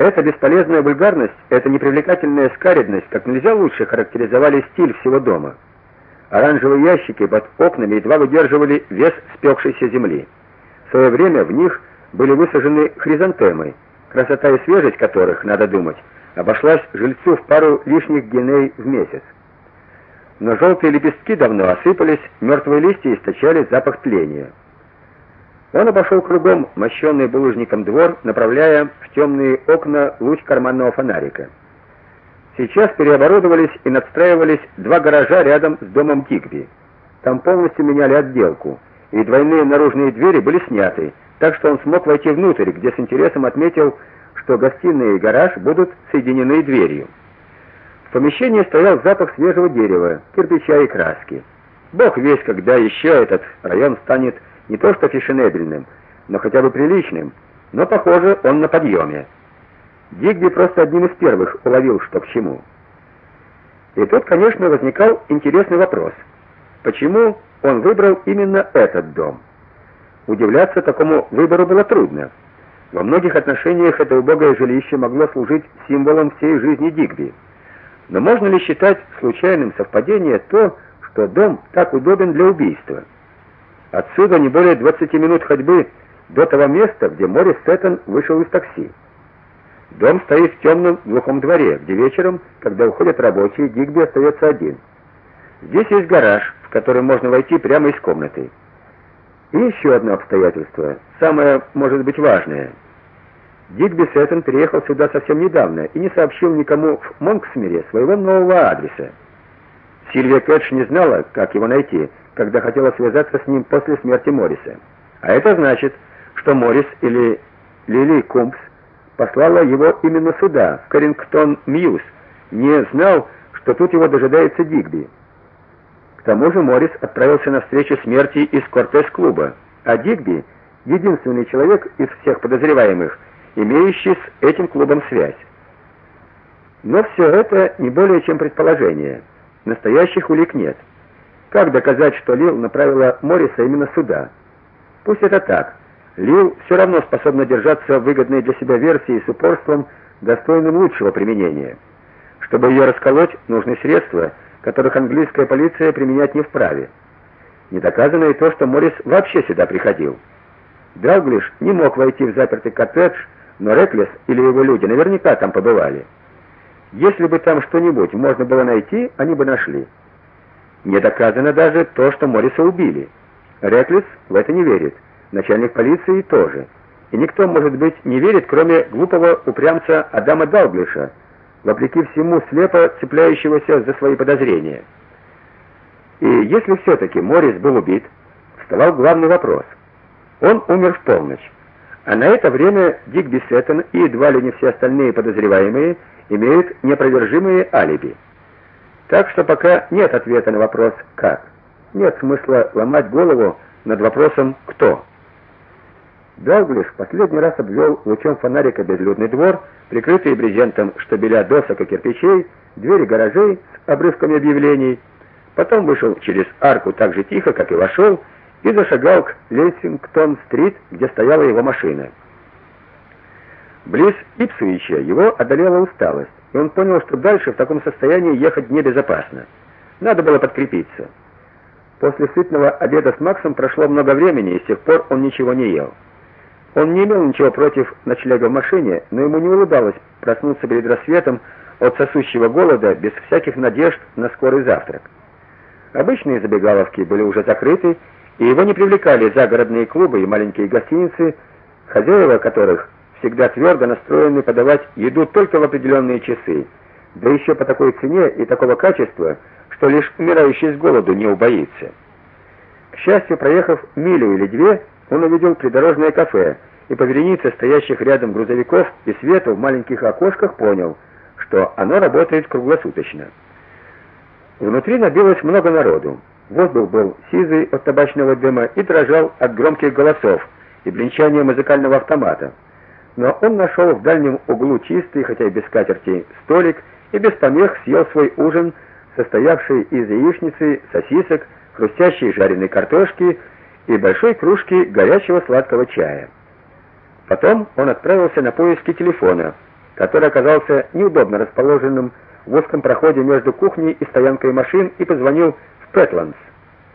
Эта бесполезная вульгарность, эта непривлекательная скаредность как нельзя лучше характеризовали стиль всего дома. Оранжевые ящики под окнами едва выдерживали вес спекшейся земли. В свое время в них были высажены хризантемы, красота и свежесть которых, надо думать, обошлась жильцу в пару лишних геней в месяц. Но желтые лепестки давно осыпались, мертвые листья источали запах тления. Он обошел кругом мощенный булыжником двор, направляя в темные окна луч карманного фонарика. Сейчас переоборудовались и надстраивались два гаража рядом с домом Тигби. Там полностью меняли отделку, и двойные наружные двери были сняты, так что он смог войти внутрь, где с интересом отметил, что гостиная и гараж будут соединены дверью. В помещении стоял запах свежего дерева, кирпича и краски. Бог весь, когда еще этот район станет не то что фешенебельным, но хотя бы приличным, но, похоже, он на подъеме. Дигби просто одним из первых уловил, что к чему. И тут, конечно, возникал интересный вопрос. Почему он выбрал именно этот дом? Удивляться такому выбору было трудно. Во многих отношениях это убогое жилище могло служить символом всей жизни Дигби. Но можно ли считать случайным совпадением то, что дом так удобен для убийства? Отсюда не более 20 минут ходьбы до того места, где Морис Сеттон вышел из такси. Дом стоит в темном глухом дворе, где вечером, когда уходят рабочие, Дигби остается один. Здесь есть гараж, в который можно войти прямо из комнаты. И еще одно обстоятельство, самое, может быть, важное. Дигби Сеттон приехал сюда совсем недавно и не сообщил никому в Монксмире своего нового адреса. Сильвия Кэтч не знала, как его найти, когда хотела связаться с ним после смерти Морриса. А это значит, что Моррис если Лили Кумпс послала его именно сюда, в Карингтон Мьюз, не знал, что тут его дожидается Дигби. К тому же Моррис отправился на встречу смерти из Кортес-клуба, а Дигби единственный человек из всех подозреваемых, имеющий с этим клубом связь. Но все это не более чем предположение. Настоящих улик нет. Как доказать, что Лил направила Морриса именно сюда? Пусть это так. Лил все равно способна держаться в выгодной для себя версии с упорством, достойным лучшего применения. Чтобы ее расколоть, нужны средства, которых английская полиция применять не вправе. Не доказано и то, что Моррис вообще сюда приходил. Далглиш не мог войти в запертый коттедж, но Реклес или его люди наверняка там побывали. Если бы там что-нибудь можно было найти, они бы нашли. Не доказано даже то, что Морриса убили. Реклес в это не верит. Начальник полиции тоже. И никто, может быть, не верит, кроме глупого упрямца Адама Далглиша, вопреки всему слепо цепляющегося за свои подозрения. И если все таки Моррис был убит, вставал главный вопрос. Он умер в полночь. А на это время Дик Бисеттон и едва ли не все остальные подозреваемые имеют неопровержимые алиби. Так что пока нет ответа на вопрос как. Нет смысла ломать голову над вопросом кто. Далглиш последний раз обвел лучом фонарика безлюдный двор, прикрытый брезентом штабеля досок и кирпичей, двери гаражей с обрывками объявлений. Потом вышел через арку так же тихо, как и вошел, и зашагал к Лессингтон-стрит, где стояла его машина. Близ Ипсвича его одолела усталость и он понял, что дальше в таком состоянии ехать небезопасно. Надо было подкрепиться. После сытного обеда с Максом прошло много времени, и с тех пор он ничего не ел. Он не имел ничего против ночлега в машине, но ему не улыбалось проснуться перед рассветом от сосущего голода без всяких надежд на скорый завтрак. Обычные забегаловки были уже закрыты, и его не привлекали загородные клубы и маленькие гостиницы, хозяева которых всегда твердо настроены подавать еду только в определенные часы, да еще по такой цене и такого качества, что лишь умирающий с голоду не убоится. К счастью, проехав милю или две, он увидел придорожное кафе и по веренице стоящих рядом грузовиков и света в маленьких окошках понял, что оно работает круглосуточно. Внутри набилось много народу. Воздух был сизый от табачного дыма и дрожал от громких голосов и бренчания музыкального автомата но он нашел в дальнем углу чистый, хотя и без скатерти, столик и без помех съел свой ужин, состоявший из яичницы, сосисок, хрустящей жареной картошки и большой кружки горячего сладкого чая. Потом он отправился на поиски телефона который оказался неудобно расположенным в узком проходе между кухней и стоянкой машин и позвонил в Петландс.